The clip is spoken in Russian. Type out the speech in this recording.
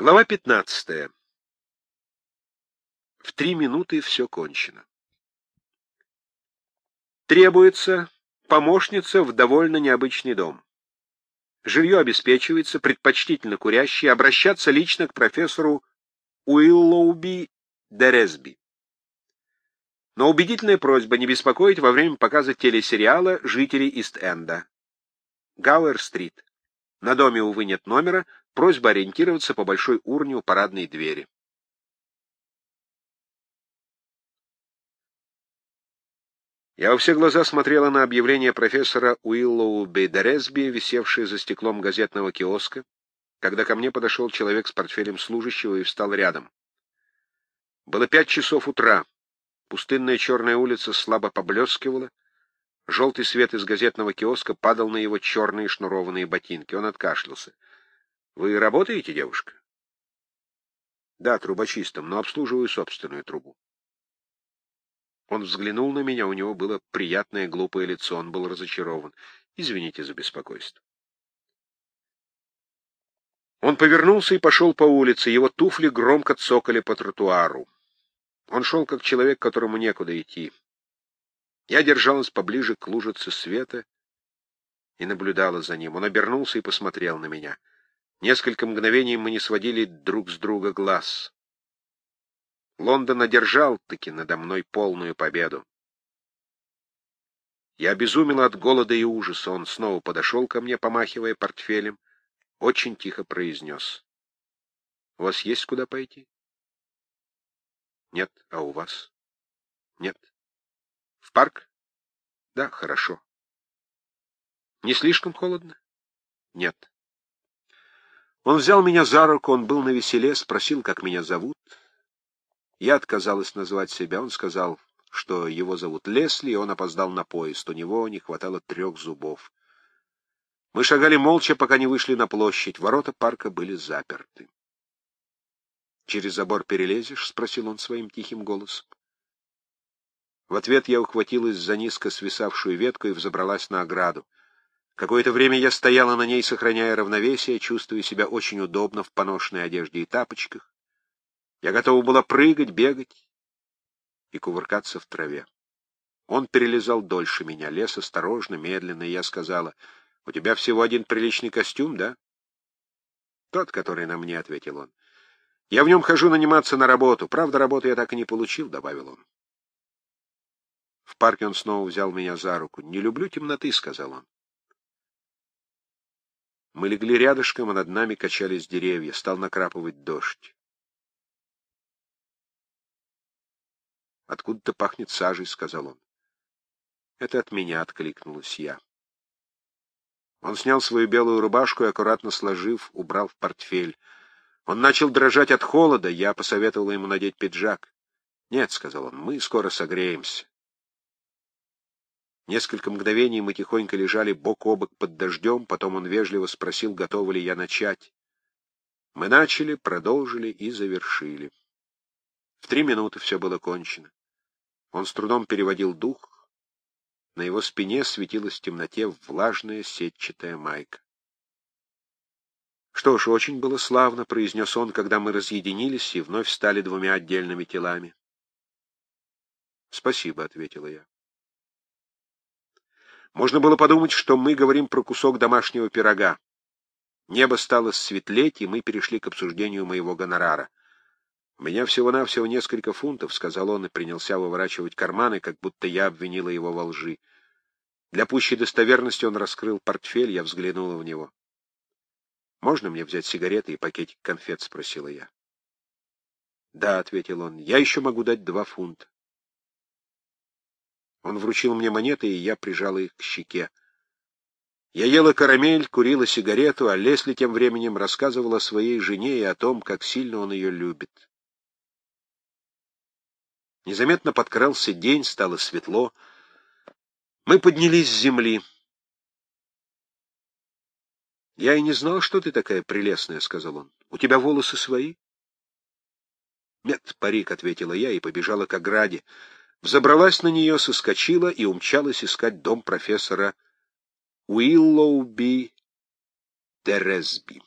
Глава 15. В три минуты все кончено. Требуется помощница в довольно необычный дом. Жилье обеспечивается, предпочтительно курящий, обращаться лично к профессору Уиллоуби Дересби. Но убедительная просьба не беспокоить во время показа телесериала жителей Ист-Энда. Гауэр-стрит. На доме, увы, нет номера, просьба ориентироваться по большой урне у парадной двери. Я во все глаза смотрела на объявление профессора Уиллоу Бейдересби, висевшее за стеклом газетного киоска, когда ко мне подошел человек с портфелем служащего и встал рядом. Было пять часов утра. Пустынная черная улица слабо поблескивала, Желтый свет из газетного киоска падал на его черные шнурованные ботинки. Он откашлялся. — Вы работаете, девушка? — Да, трубочистом, но обслуживаю собственную трубу. Он взглянул на меня, у него было приятное глупое лицо, он был разочарован. Извините за беспокойство. Он повернулся и пошел по улице, его туфли громко цокали по тротуару. Он шел как человек, которому некуда идти. Я держалась поближе к лужице света и наблюдала за ним. Он обернулся и посмотрел на меня. Несколько мгновений мы не сводили друг с друга глаз. Лондон одержал-таки надо мной полную победу. Я обезумела от голода и ужаса. Он снова подошел ко мне, помахивая портфелем, очень тихо произнес. — У вас есть куда пойти? — Нет. А у вас? — Нет. В парк? Да, хорошо. Не слишком холодно? Нет. Он взял меня за руку, он был на веселе, спросил, как меня зовут. Я отказалась назвать себя. Он сказал, что его зовут Лесли, и он опоздал на поезд. У него не хватало трех зубов. Мы шагали молча, пока не вышли на площадь. Ворота парка были заперты. «Через забор перелезешь?» — спросил он своим тихим голосом. В ответ я ухватилась за низко свисавшую ветку и взобралась на ограду. Какое-то время я стояла на ней, сохраняя равновесие, чувствуя себя очень удобно в поношенной одежде и тапочках. Я готова была прыгать, бегать и кувыркаться в траве. Он перелезал дольше меня, лез осторожно, медленно, и я сказала, «У тебя всего один приличный костюм, да?» «Тот, который на мне», — ответил он. «Я в нем хожу наниматься на работу. Правда, работу я так и не получил», — добавил он. В парке он снова взял меня за руку. «Не люблю темноты», — сказал он. Мы легли рядышком, а над нами качались деревья. Стал накрапывать дождь. «Откуда-то пахнет сажей», — сказал он. «Это от меня», — откликнулась я. Он снял свою белую рубашку и, аккуратно сложив, убрал в портфель. Он начал дрожать от холода, я посоветовала ему надеть пиджак. «Нет», — сказал он, — «мы скоро согреемся». Несколько мгновений мы тихонько лежали бок о бок под дождем, потом он вежливо спросил, готова ли я начать. Мы начали, продолжили и завершили. В три минуты все было кончено. Он с трудом переводил дух. На его спине светилась в темноте влажная сетчатая майка. «Что ж, очень было славно», — произнес он, когда мы разъединились и вновь стали двумя отдельными телами. «Спасибо», — ответила я. Можно было подумать, что мы говорим про кусок домашнего пирога. Небо стало светлеть, и мы перешли к обсуждению моего гонорара. «У меня всего-навсего несколько фунтов», — сказал он и принялся выворачивать карманы, как будто я обвинила его во лжи. Для пущей достоверности он раскрыл портфель, я взглянула в него. «Можно мне взять сигареты и пакетик конфет?» — спросила я. «Да», — ответил он, — «я еще могу дать два фунта». Он вручил мне монеты, и я прижала их к щеке. Я ела карамель, курила сигарету, а Лесли тем временем рассказывала своей жене и о том, как сильно он ее любит. Незаметно подкрался день, стало светло. Мы поднялись с земли. «Я и не знал, что ты такая прелестная», — сказал он. «У тебя волосы свои?» «Нет, парик», — ответила я и побежала к ограде взобралась на нее, соскочила и умчалась искать дом профессора Уиллоуби Дересби.